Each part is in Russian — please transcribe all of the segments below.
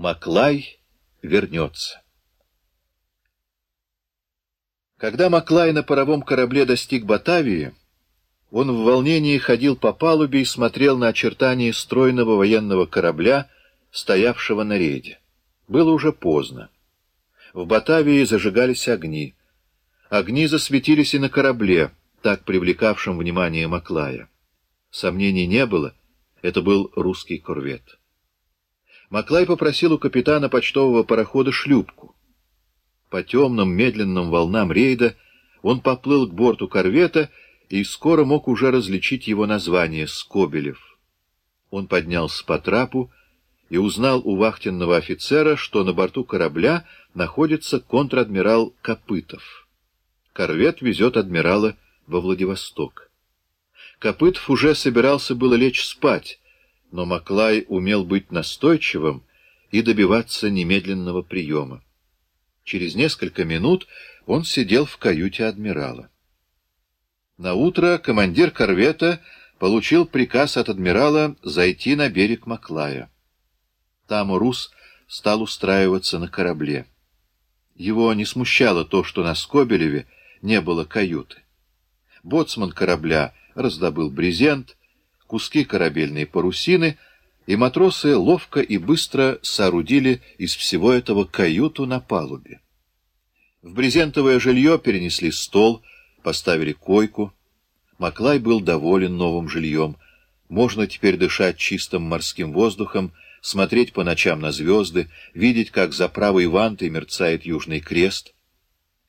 Маклай вернется. Когда Маклай на паровом корабле достиг Батавии, он в волнении ходил по палубе и смотрел на очертания стройного военного корабля, стоявшего на рейде. Было уже поздно. В Батавии зажигались огни. Огни засветились и на корабле, так привлекавшем внимание Маклая. Сомнений не было, это был русский корвет. Маклай попросил у капитана почтового парохода шлюпку. По темным медленным волнам рейда он поплыл к борту корвета и скоро мог уже различить его название — Скобелев. Он поднялся по трапу и узнал у вахтенного офицера, что на борту корабля находится контр-адмирал Копытов. Корвет везет адмирала во Владивосток. Копытов уже собирался было лечь спать, но Маклай умел быть настойчивым и добиваться немедленного приема. Через несколько минут он сидел в каюте адмирала. На утро командир корвета получил приказ от адмирала зайти на берег Маклая. Там Рус стал устраиваться на корабле. Его не смущало то, что на Скобелеве не было каюты. Боцман корабля раздобыл брезент, куски корабельной парусины, и матросы ловко и быстро соорудили из всего этого каюту на палубе. В брезентовое жилье перенесли стол, поставили койку. Маклай был доволен новым жильем. Можно теперь дышать чистым морским воздухом, смотреть по ночам на звезды, видеть, как за правой вантой мерцает Южный Крест.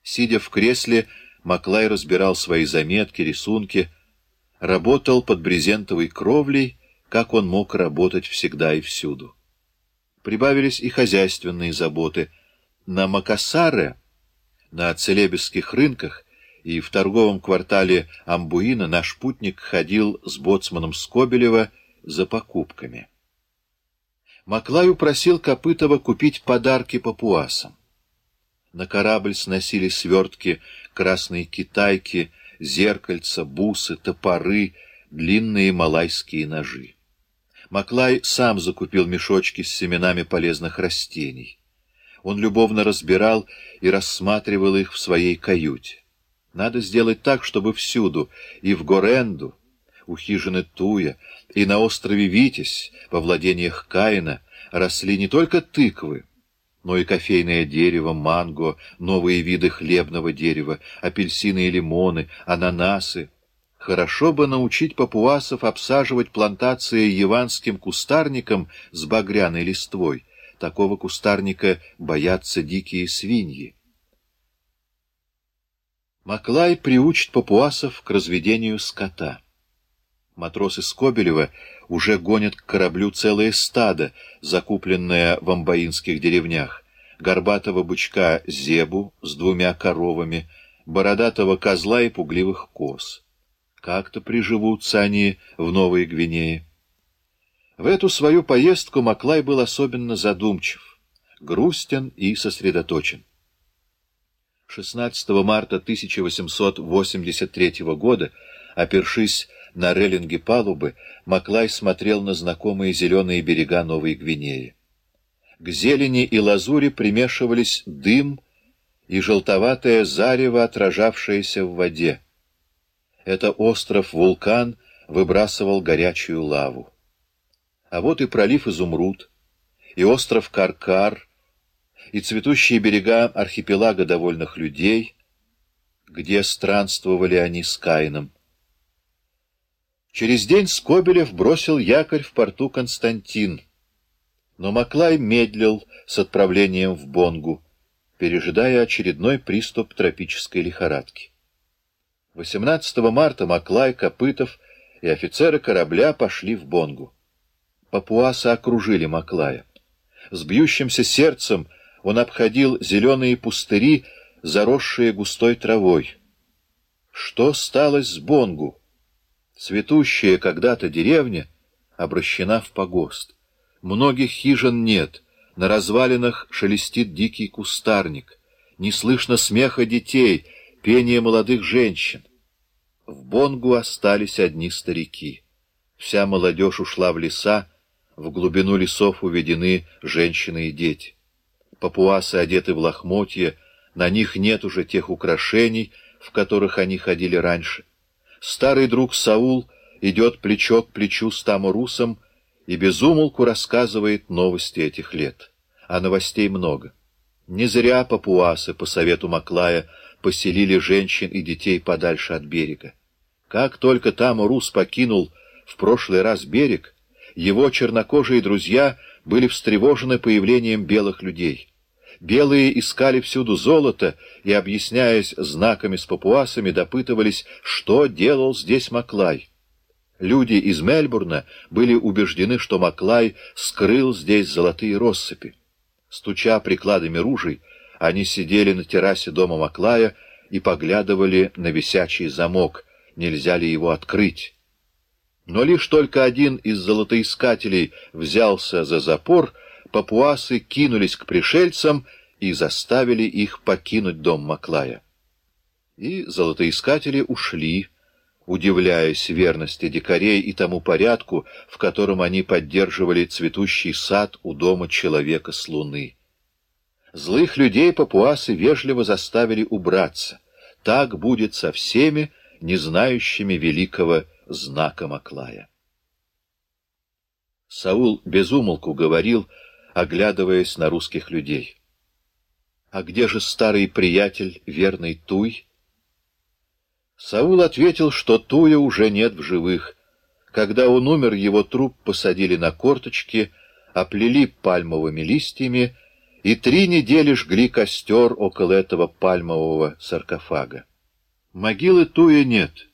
Сидя в кресле, Маклай разбирал свои заметки, рисунки — работал под брезентовой кровлей, как он мог работать всегда и всюду. Прибавились и хозяйственные заботы. На Макасаре, на целебесских рынках и в торговом квартале Амбуина наш путник ходил с боцманом Скобелева за покупками. Маклаю просил Копытова купить подарки папуасам. На корабль сносили свертки красной китайки, зеркальца, бусы, топоры, длинные малайские ножи. Маклай сам закупил мешочки с семенами полезных растений. Он любовно разбирал и рассматривал их в своей каюте. Надо сделать так, чтобы всюду, и в Горенду, у хижины Туя, и на острове Витязь, во владениях Каина, росли не только тыквы, но и кофейное дерево, манго, новые виды хлебного дерева, апельсины и лимоны, ананасы. Хорошо бы научить папуасов обсаживать плантации яванским кустарником с багряной листвой. Такого кустарника боятся дикие свиньи. Маклай приучит папуасов к разведению скота. Матросы Скобелева уже гонят к кораблю целое стадо, закупленное в амбаинских деревнях, горбатого бычка Зебу с двумя коровами, бородатого козла и пугливых коз. Как-то приживутся они в Новой Гвинее. В эту свою поездку Маклай был особенно задумчив, грустен и сосредоточен. 16 марта 1883 года, опершись на реллинге палубы, Маклай смотрел на знакомые зеленые берега Новой Гвинеи. К зелени и лазури примешивались дым и желтоватое зарево, отражавшееся в воде. Это остров-вулкан выбрасывал горячую лаву. А вот и пролив Изумруд, и остров Каркар, и цветущие берега архипелага довольных людей, где странствовали они с Каином. Через день Скобелев бросил якорь в порту Константин, но Маклай медлил с отправлением в Бонгу, пережидая очередной приступ тропической лихорадки. 18 марта Маклай, Копытов и офицеры корабля пошли в Бонгу. Папуасы окружили Маклая. С бьющимся сердцем он обходил зеленые пустыри, заросшие густой травой. Что стало с Бонгу? Цветущая когда-то деревня обращена в погост. Многих хижин нет, на развалинах шелестит дикий кустарник. Не слышно смеха детей, пения молодых женщин. В Бонгу остались одни старики. Вся молодежь ушла в леса, В глубину лесов уведены женщины и дети. Папуасы одеты в лохмотья, на них нет уже тех украшений, в которых они ходили раньше. Старый друг Саул идет плечо к плечу с Тамурусом и безумолку рассказывает новости этих лет. А новостей много. Не зря папуасы, по совету Маклая, поселили женщин и детей подальше от берега. Как только Тамурус покинул в прошлый раз берег, его чернокожие друзья были встревожены появлением белых людей. Белые искали всюду золото и, объясняясь знаками с папуасами, допытывались, что делал здесь Маклай. Люди из Мельбурна были убеждены, что Маклай скрыл здесь золотые россыпи. Стуча прикладами ружей, они сидели на террасе дома Маклая и поглядывали на висячий замок, нельзя ли его открыть. Но лишь только один из золотоискателей взялся за запор, папуасы кинулись к пришельцам и заставили их покинуть дом Маклая. И золотоискатели ушли, удивляясь верности дикарей и тому порядку, в котором они поддерживали цветущий сад у дома человека с луны. Злых людей папуасы вежливо заставили убраться. Так будет со всеми, не знающими великого знака Маклая. Саул безумолку говорил, оглядываясь на русских людей. «А где же старый приятель, верный Туй?» Саул ответил, что Туя уже нет в живых. Когда он умер, его труп посадили на корточки, оплели пальмовыми листьями и три недели жгли костер около этого пальмового саркофага. Могилы Туя нет.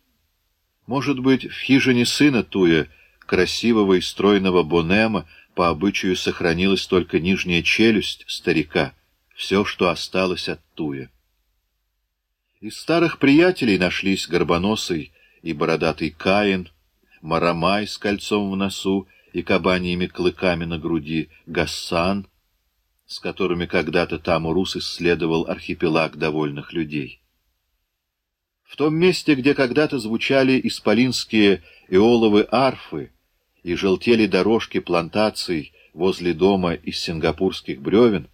Может быть, в хижине сына Туя, красивого и стройного Бонема, по обычаю сохранилась только нижняя челюсть старика, все, что осталось от Туя. Из старых приятелей нашлись Горбоносый и бородатый Каин, Марамай с кольцом в носу и кабаньими клыками на груди, Гассан, с которыми когда-то Тамурус исследовал архипелаг довольных людей. В том месте, где когда-то звучали исполинские эоловы арфы, и желтели дорожки плантаций возле дома из сингапурских бревен,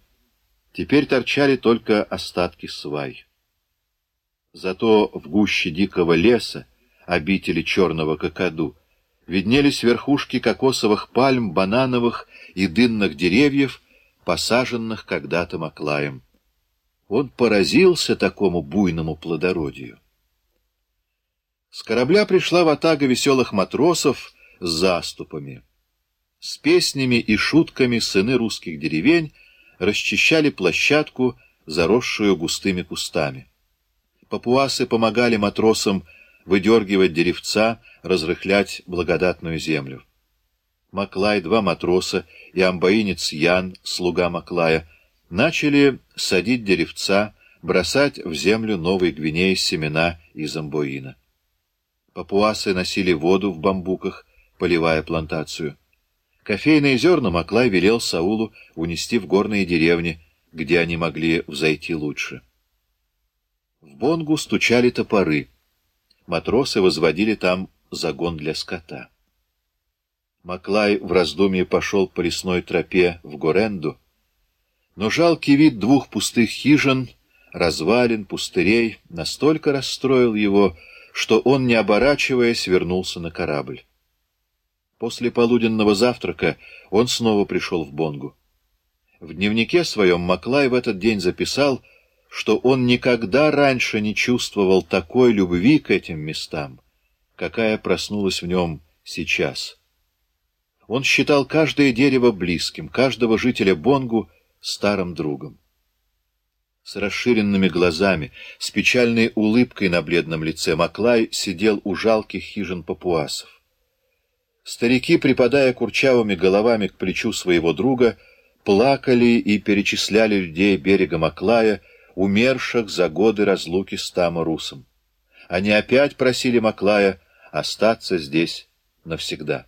теперь торчали только остатки свай. Зато в гуще дикого леса, обители черного кокоду, виднелись верхушки кокосовых пальм, банановых и дынных деревьев, посаженных когда-то Маклаем. Он поразился такому буйному плодородию. С корабля пришла ватага веселых матросов, с заступами. С песнями и шутками сыны русских деревень расчищали площадку, заросшую густыми кустами. Папуасы помогали матросам выдергивать деревца, разрыхлять благодатную землю. Маклай, два матроса и амбаинец Ян, слуга Маклая, начали садить деревца, бросать в землю Новой Гвинеи семена из амбоина. Папуасы носили воду в бамбуках, поливая плантацию. Кофейные зерна Маклай велел Саулу унести в горные деревни, где они могли взойти лучше. В Бонгу стучали топоры. Матросы возводили там загон для скота. Маклай в раздумье пошел по лесной тропе в Горенду, но жалкий вид двух пустых хижин, развалин, пустырей настолько расстроил его, что он, не оборачиваясь, вернулся на корабль. После полуденного завтрака он снова пришел в Бонгу. В дневнике своем Маклай в этот день записал, что он никогда раньше не чувствовал такой любви к этим местам, какая проснулась в нем сейчас. Он считал каждое дерево близким, каждого жителя Бонгу старым другом. С расширенными глазами, с печальной улыбкой на бледном лице Маклай сидел у жалких хижин папуасов. Старики, припадая курчавыми головами к плечу своего друга, плакали и перечисляли людей берега Маклая, умерших за годы разлуки с Тамарусом. Они опять просили Маклая остаться здесь навсегда.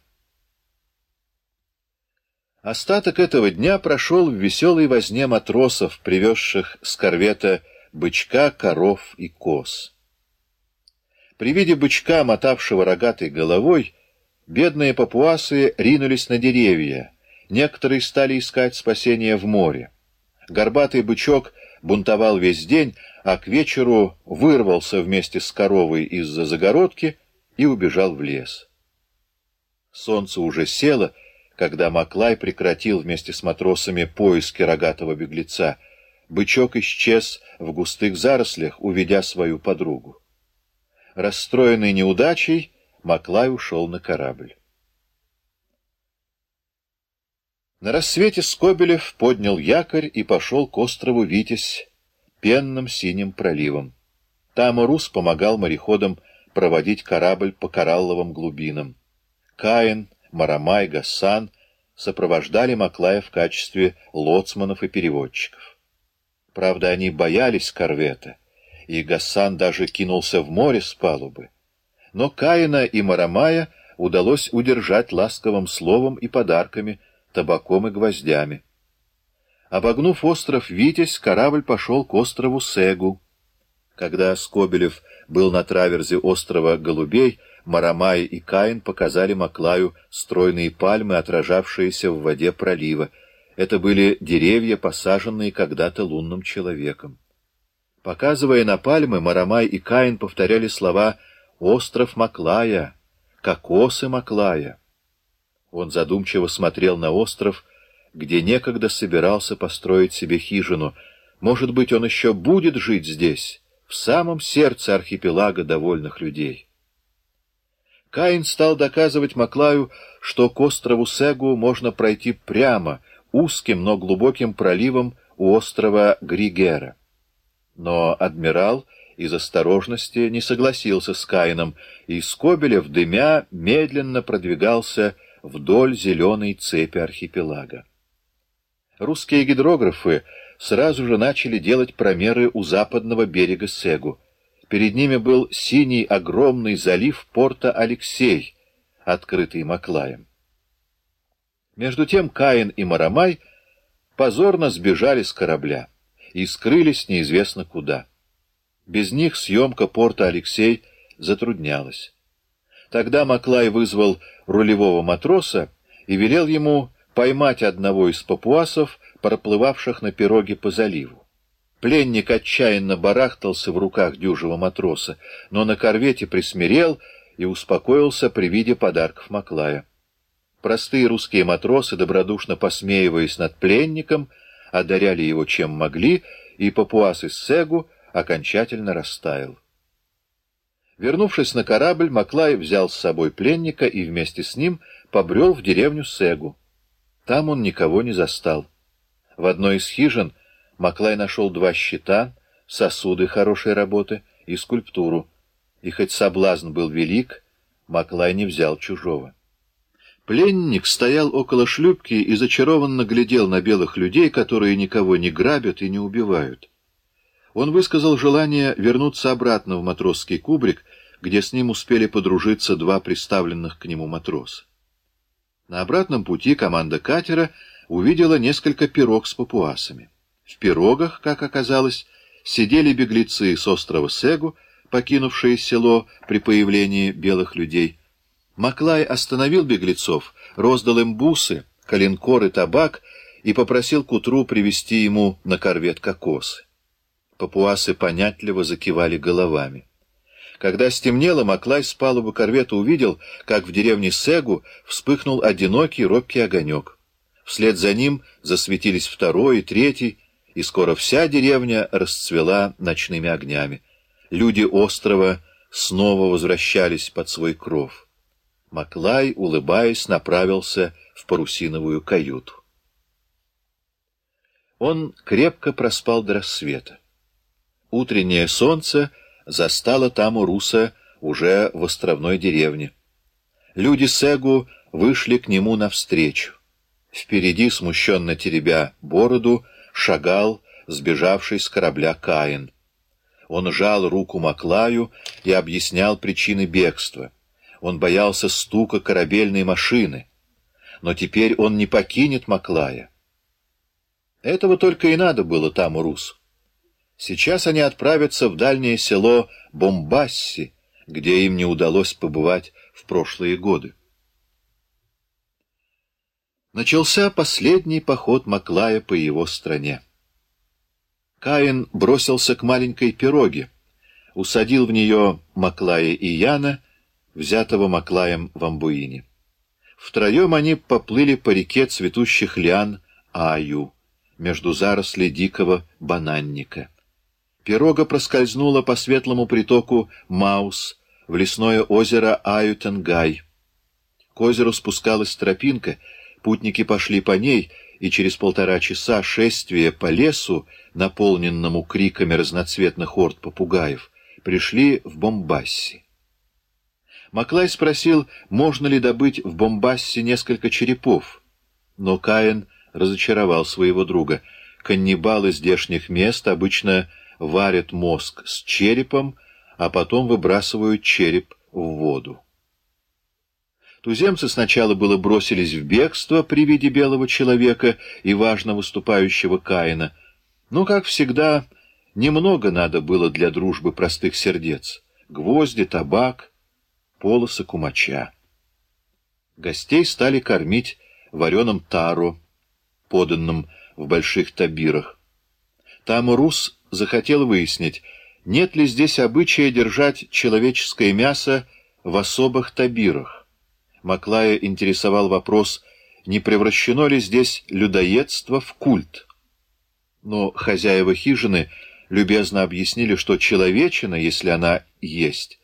Остаток этого дня прошел в веселой возне матросов, привезших с корвета бычка, коров и коз. При виде бычка, мотавшего рогатой головой, Бедные папуасы ринулись на деревья, Некоторые стали искать спасения в море. Горбатый бычок бунтовал весь день, а к вечеру вырвался вместе с коровой из-за загородки и убежал в лес. Солнце уже село, когда Маклай прекратил вместе с матросами поиски рогатого беглеца. Бычок исчез в густых зарослях, уведя свою подругу. Расстроенный неудачей, Маклай ушел на корабль. На рассвете Скобелев поднял якорь и пошел к острову Витязь, пенным синим проливом. Там Рус помогал мореходам проводить корабль по коралловым глубинам. Каин, Марамай, Гассан сопровождали Маклая в качестве лоцманов и переводчиков. Правда, они боялись корвета, и Гассан даже кинулся в море с палубы. Но Каина и Марамая удалось удержать ласковым словом и подарками, табаком и гвоздями. Обогнув остров Витязь, корабль пошел к острову Сегу. Когда Скобелев был на траверзе острова Голубей, Марамай и Каин показали Маклаю стройные пальмы, отражавшиеся в воде пролива. Это были деревья, посаженные когда-то лунным человеком. Показывая на пальмы, Марамай и Каин повторяли слова «Остров Маклая», «Кокосы Маклая». Он задумчиво смотрел на остров, где некогда собирался построить себе хижину. Может быть, он еще будет жить здесь, в самом сердце архипелага довольных людей. Каин стал доказывать Маклаю, что к острову Сегу можно пройти прямо, узким, но глубоким проливом у острова Григера. Но адмирал из осторожности не согласился с Каином, и Скобелев, дымя, медленно продвигался вдоль зеленой цепи архипелага. Русские гидрографы сразу же начали делать промеры у западного берега Сегу. Перед ними был синий огромный залив порта Алексей, открытый Маклаем. Между тем Каин и Марамай позорно сбежали с корабля и скрылись неизвестно куда. Без них съемка порта Алексей затруднялась. Тогда Маклай вызвал рулевого матроса и велел ему поймать одного из папуасов, проплывавших на пироге по заливу. Пленник отчаянно барахтался в руках дюжего матроса, но на корвете присмирел и успокоился при виде подарков Маклая. Простые русские матросы, добродушно посмеиваясь над пленником, одаряли его чем могли, и папуас из Сегу окончательно растаял. Вернувшись на корабль, Маклай взял с собой пленника и вместе с ним побрел в деревню Сегу. Там он никого не застал. В одной из хижин Маклай нашел два щита, сосуды хорошей работы и скульптуру. И хоть соблазн был велик, Маклай не взял чужого. Пленник стоял около шлюпки и зачарованно глядел на белых людей, которые никого не грабят и не убивают. Он высказал желание вернуться обратно в матросский кубрик, где с ним успели подружиться два приставленных к нему матроса. На обратном пути команда катера увидела несколько пирог с папуасами. В пирогах, как оказалось, сидели беглецы с острова Сегу, покинувшие село при появлении белых людей. Маклай остановил беглецов, роздал им бусы, коленкор и табак и попросил к утру привезти ему на корвет кокосы. Папуасы понятливо закивали головами. Когда стемнело, Маклай с палубы корвета увидел, как в деревне Сегу вспыхнул одинокий робкий огонек. Вслед за ним засветились второй и третий, и скоро вся деревня расцвела ночными огнями. Люди острова снова возвращались под свой кров. Маклай, улыбаясь, направился в парусиновую каюту. Он крепко проспал до рассвета. Утреннее солнце застало там у Руса уже в островной деревне. Люди Сегу вышли к нему навстречу. Впереди, смущенно теребя бороду, шагал сбежавший с корабля Каин. Он жал руку Маклаю и объяснял причины бегства. Он боялся стука корабельной машины. Но теперь он не покинет Маклая. Этого только и надо было там у Рус. Сейчас они отправятся в дальнее село Бомбасси, где им не удалось побывать в прошлые годы. Начался последний поход Маклая по его стране. Каин бросился к маленькой пироге, усадил в нее Маклая и Яна, взятого Маклаем в Амбуине. Втроем они поплыли по реке цветущих лиан Аю, между зарослей дикого бананника. Пирога проскользнула по светлому притоку Маус в лесное озеро Аютенгай. К озеру спускалась тропинка, путники пошли по ней, и через полтора часа шествия по лесу, наполненному криками разноцветных орд попугаев, пришли в Бомбасси. Маклай спросил, можно ли добыть в Бомбассе несколько черепов, но Каин разочаровал своего друга. Каннибалы здешних мест обычно варят мозг с черепом, а потом выбрасывают череп в воду. Туземцы сначала было бросились в бегство при виде белого человека и важно выступающего Каина, но, как всегда, немного надо было для дружбы простых сердец — гвозди, табак, полосы кумача. Гостей стали кормить вареным таро, поданным в больших табирах. Там Рус захотел выяснить, нет ли здесь обычая держать человеческое мясо в особых табирах. Маклая интересовал вопрос, не превращено ли здесь людоедство в культ. Но хозяева хижины любезно объяснили, что человечина, если она есть,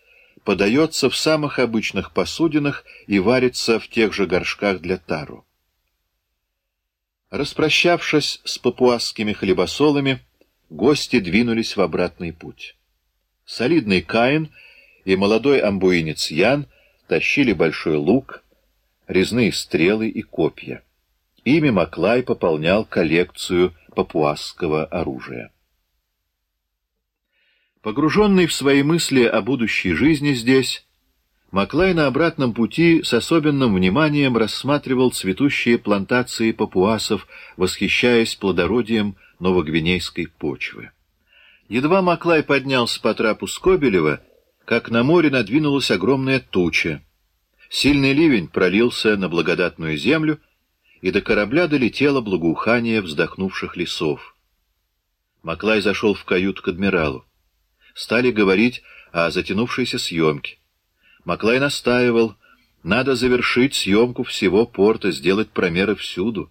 подается в самых обычных посудинах и варится в тех же горшках для тару. Распрощавшись с папуасскими хлебосолами, гости двинулись в обратный путь. Солидный Каин и молодой амбуинец Ян тащили большой лук, резные стрелы и копья. Ими Маклай пополнял коллекцию папуасского оружия. Погруженный в свои мысли о будущей жизни здесь, Маклай на обратном пути с особенным вниманием рассматривал цветущие плантации папуасов, восхищаясь плодородием новогвинейской почвы. Едва Маклай поднялся по трапу Скобелева, как на море надвинулась огромная туча. Сильный ливень пролился на благодатную землю, и до корабля долетело благоухание вздохнувших лесов. Маклай зашел в кают к адмиралу. Стали говорить о затянувшейся съемке. Маклай настаивал, надо завершить съемку всего порта, сделать промеры всюду.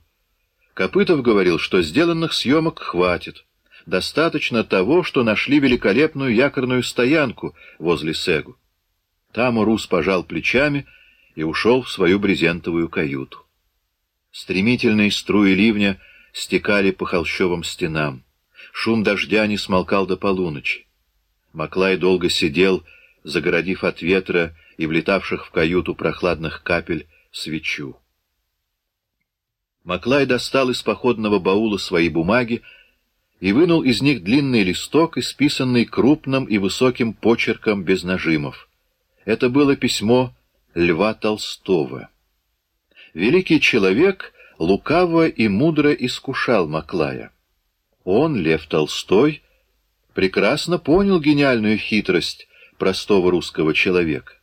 Копытов говорил, что сделанных съемок хватит. Достаточно того, что нашли великолепную якорную стоянку возле Сегу. Там Урус пожал плечами и ушел в свою брезентовую каюту. Стремительные струи ливня стекали по холщовым стенам. Шум дождя не смолкал до полуночи. Маклай долго сидел, загородив от ветра и влетавших в каюту прохладных капель свечу. Маклай достал из походного баула свои бумаги и вынул из них длинный листок, исписанный крупным и высоким почерком без нажимов. Это было письмо Льва Толстого. Великий человек лукаво и мудро искушал Маклая. Он, Лев Толстой, прекрасно понял гениальную хитрость простого русского человека.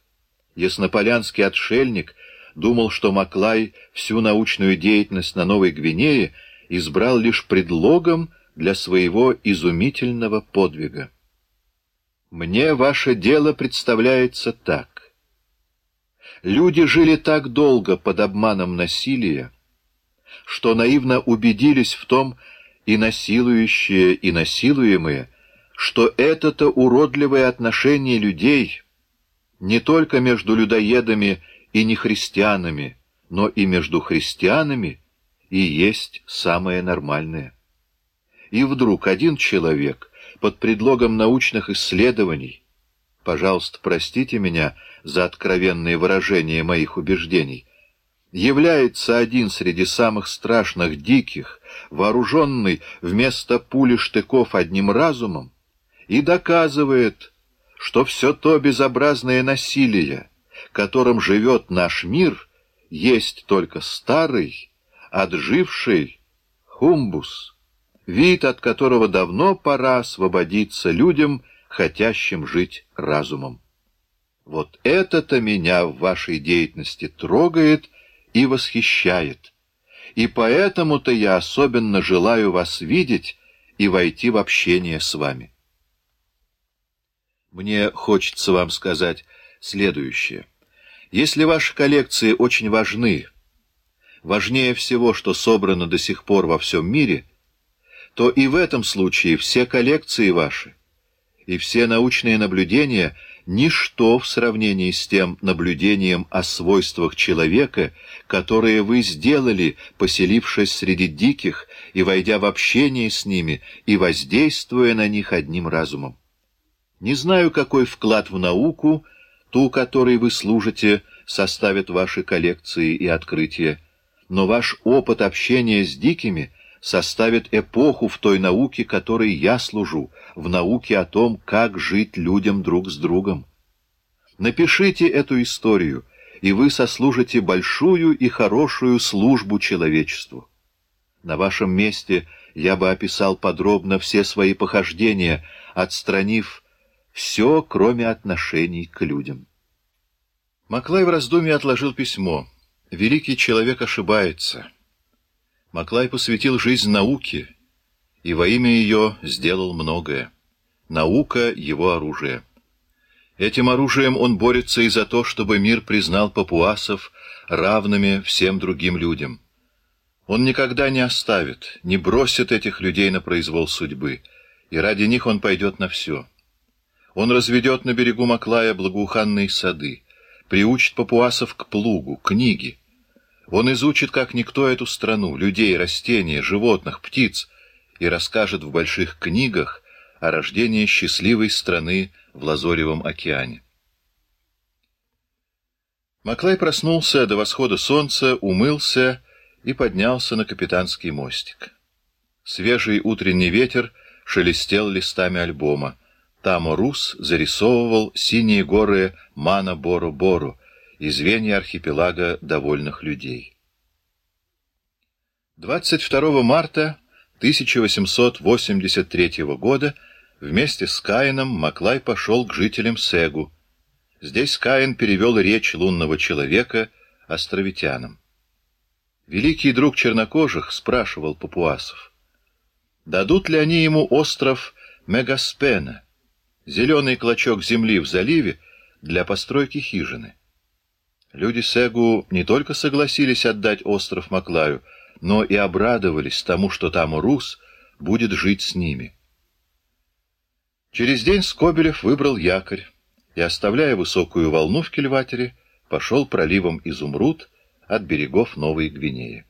Яснополянский отшельник думал, что Маклай всю научную деятельность на Новой Гвинее избрал лишь предлогом для своего изумительного подвига. Мне ваше дело представляется так. Люди жили так долго под обманом насилия, что наивно убедились в том и насилующие, и насилуемые, что это-то уродливое отношение людей не только между людоедами и нехристианами, но и между христианами и есть самое нормальное. И вдруг один человек под предлогом научных исследований, пожалуйста, простите меня за откровенные выражения моих убеждений, является один среди самых страшных диких, вооруженный вместо пули штыков одним разумом, и доказывает, что все то безобразное насилие, которым живет наш мир, есть только старый, отживший хумбус, вид, от которого давно пора освободиться людям, хотящим жить разумом. Вот это-то меня в вашей деятельности трогает и восхищает, и поэтому-то я особенно желаю вас видеть и войти в общение с вами. Мне хочется вам сказать следующее. Если ваши коллекции очень важны, важнее всего, что собрано до сих пор во всем мире, то и в этом случае все коллекции ваши и все научные наблюдения — ничто в сравнении с тем наблюдением о свойствах человека, которые вы сделали, поселившись среди диких и войдя в общение с ними и воздействуя на них одним разумом. Не знаю, какой вклад в науку, ту, которой вы служите, составят ваши коллекции и открытия, но ваш опыт общения с дикими составит эпоху в той науке, которой я служу, в науке о том, как жить людям друг с другом. Напишите эту историю, и вы сослужите большую и хорошую службу человечеству. На вашем месте я бы описал подробно все свои похождения, отстранив все, кроме отношений к людям. Маклай в раздумье отложил письмо. Великий человек ошибается. Маклай посвятил жизнь науке, и во имя ее сделал многое. Наука — его оружие. Этим оружием он борется и за то, чтобы мир признал папуасов равными всем другим людям. Он никогда не оставит, не бросит этих людей на произвол судьбы, и ради них он пойдет на все. Он разведет на берегу Маклая благоуханные сады, приучит папуасов к плугу, книге. Он изучит, как никто, эту страну, людей, растения, животных, птиц, и расскажет в больших книгах о рождении счастливой страны в Лазоревом океане. Маклай проснулся до восхода солнца, умылся и поднялся на капитанский мостик. Свежий утренний ветер шелестел листами альбома. Тамо Рус зарисовывал синие горы Мана-Бору-Бору и звенья архипелага довольных людей. 22 марта 1883 года вместе с Каином Маклай пошел к жителям Сегу. Здесь Каин перевел речь лунного человека островитянам. Великий друг чернокожих спрашивал папуасов, дадут ли они ему остров Мегаспена, зеленый клочок земли в заливе для постройки хижины. Люди Сегу не только согласились отдать остров Маклаю, но и обрадовались тому, что там Рус будет жить с ними. Через день Скобелев выбрал якорь и, оставляя высокую волну в кильватере, пошел проливом Изумруд от берегов Новой Гвинеи.